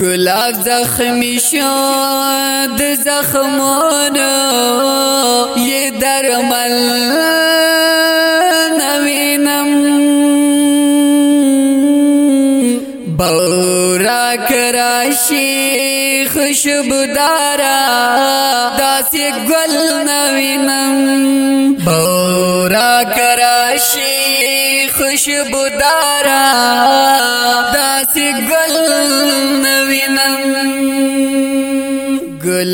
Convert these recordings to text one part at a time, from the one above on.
گلاب زخمی شد زخمان یہ درمل نوینم. بورا کراشی خوشبدارا داسی گل نوینم. بورا کراشی خوشبدارا داسی گل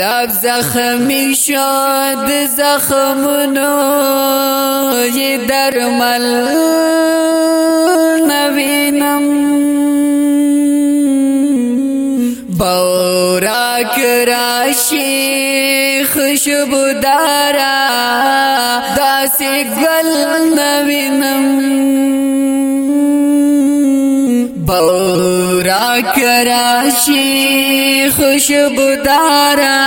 گلاب زخمی شد زخمونو یہ درمل نوینم بورا کراشی خوشبو دارا داسی گل نوینم بورا کراشی خوشبودارا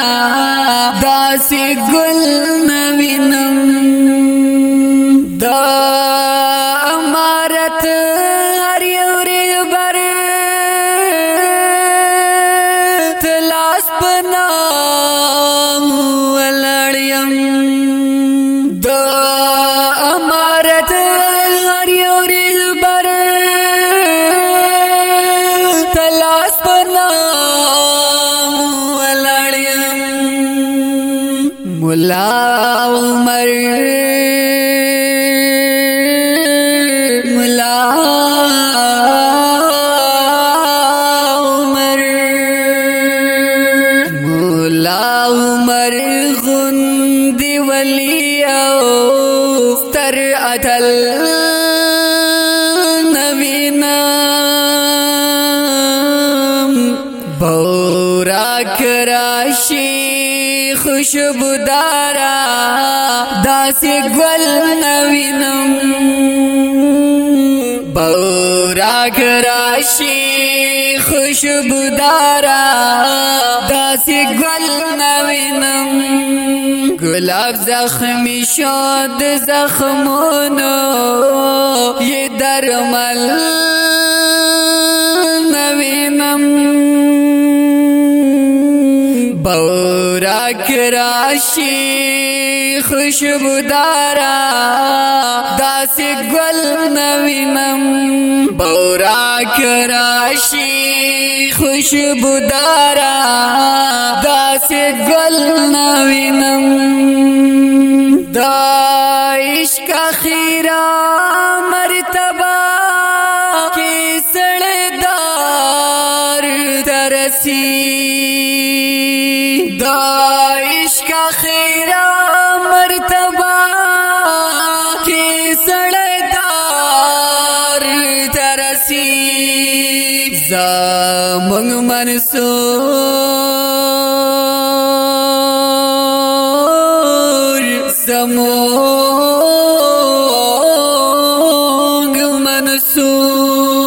داس گل نوینم ملا عمر ملا عمر ملا عمر غندی ولی او تر اتل کراشی خوشبو دارا داسی گل نوینم. بورا کراشی خوشبو دارا داسی گل نوینم. گلاب زخمی شد زخمونو، یہ درمل نوینم. بورا کراشی خوشبو دارا داسی گل نوینم بورا کراشی خوشبو دارا داسی گل نوینم دا عشق خیرا مرتبہ کی سڑدار ترسی۔ زمنگ منصور زمونگ منصور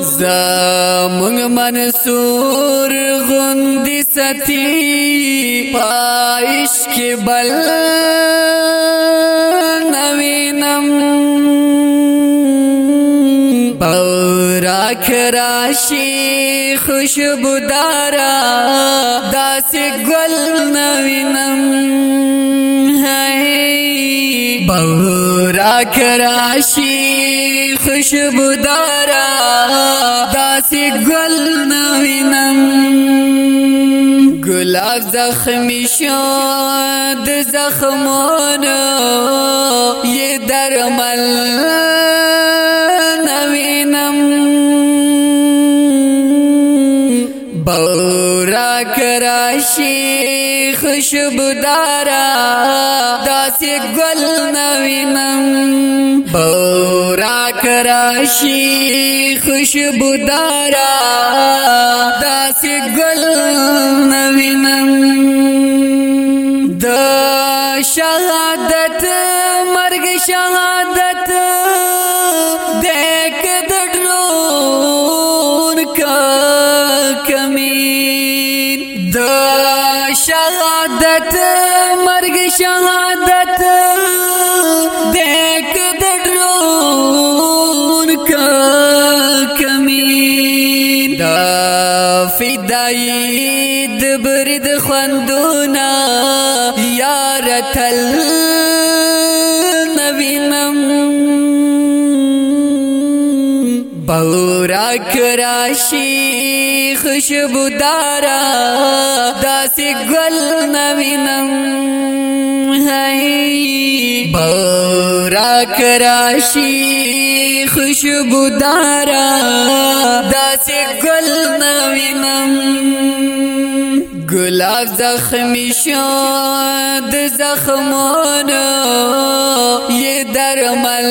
زمونگ منصور غندی ستی پائش کی بل نوینم بورا کراشی خوشبو دارا داسی گل نوینم بورا کراشی خوشبو دارا داسی گل نوینم۔ گلاب زخمی شد زخمونو یہ درمل شی خوشبودارا دارا گل نوینم بورا کراشی خوشبو خوشبودارا داسی گل نوینم شہادت، مرگ شہادت، دیکھ دڑون کا کمین دا فدای د برید خوندونا یار تل نوینم بورا کراشی خوشبو دارا داسی گل نوینم ہے۔ بورا کراشی خوشبو دارا داسی گل نوینم۔ گلاب زخمی شد زخمانو، یہ درمل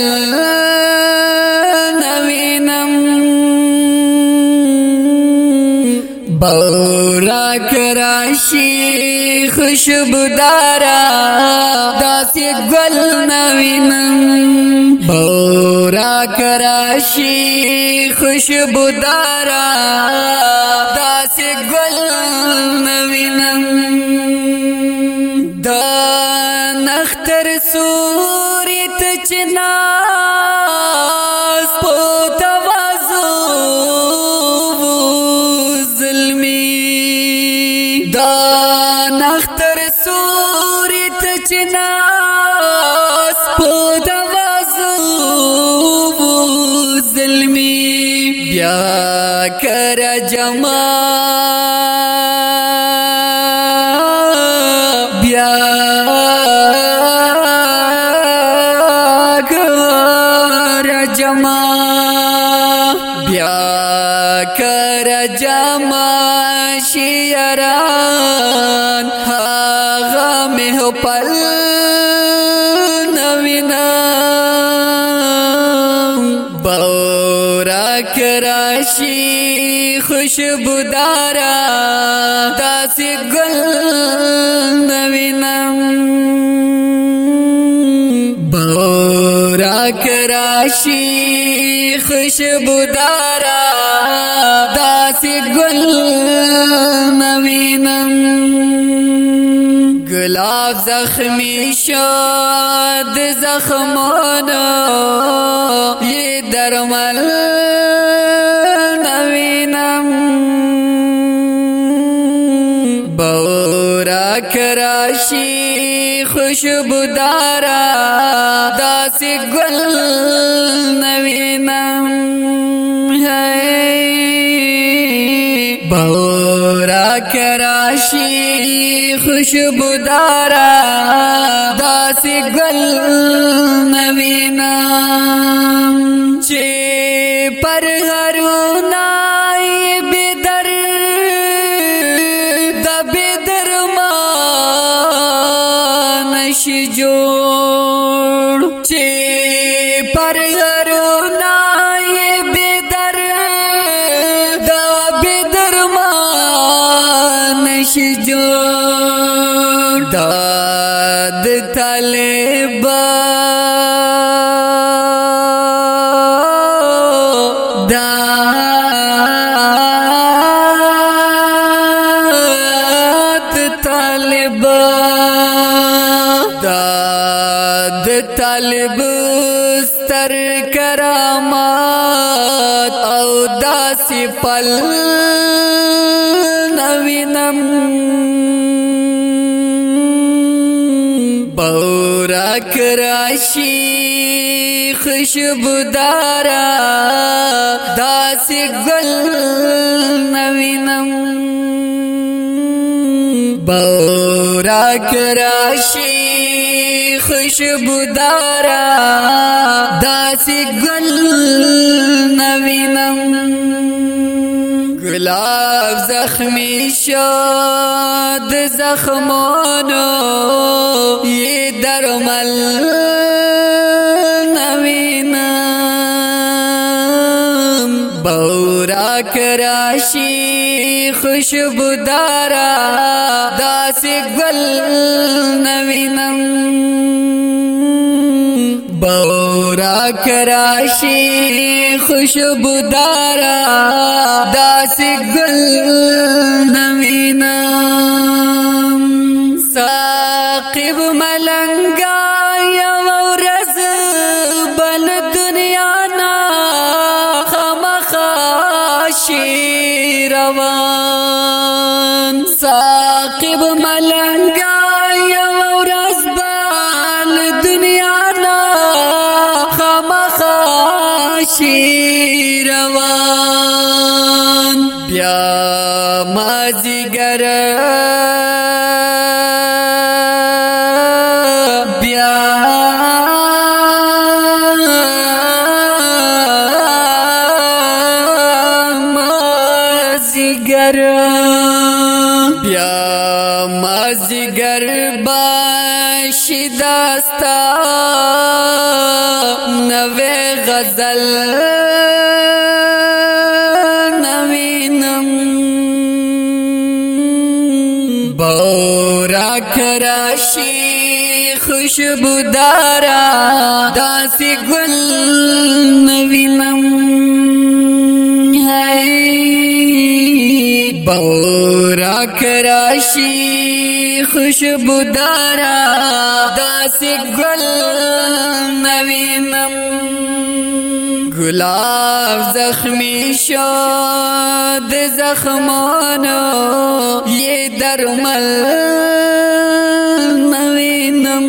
بورا کراشی خوشبودارا داسی گل نوینم بورا کراشی خوشبودارا کر جما بیا خوشبودارا داسی گل نوینم بورا کراشی خوشبودارا داسی گل نوینم گلاب زخمی شد زخمانو یہ درمل کراشی خوشبودارا داسی گل نوینم ہے۔ بورا کراشی خوشبودارا داسی گل نوینم۔ چی پر ہرونا داد طالب ستر کرامات او داسی پل نوینم۔ کراشی خوشبودارا داسی گل نوینم۔ بورا کراشی خوشبودارا داسی گل نوینم. گلاب زخمی شد زخمانو، یہ درمل نوینا بورا کراشی خوشبودارا داسی گل کراشی خوشبودارا داسی گل نوینا۔ ساقب ملنگا، یو رز بل دنیا نا خمخاشی روان۔ ساقب ملنگا نوینم. بورا کراشی خوشبو دارا داسی گل نوینم بورا کراشی خوشبو دارا داسی گل نوینم گلاب زخمی شد زخمانو یہ درمل نوینم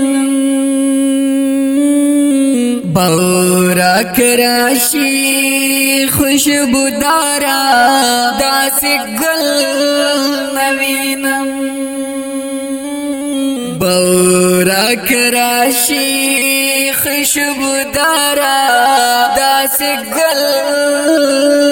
بورا کراشی خوشبو دارا داس گل نوینم بورا کراشی خوشبودارا داس گل۔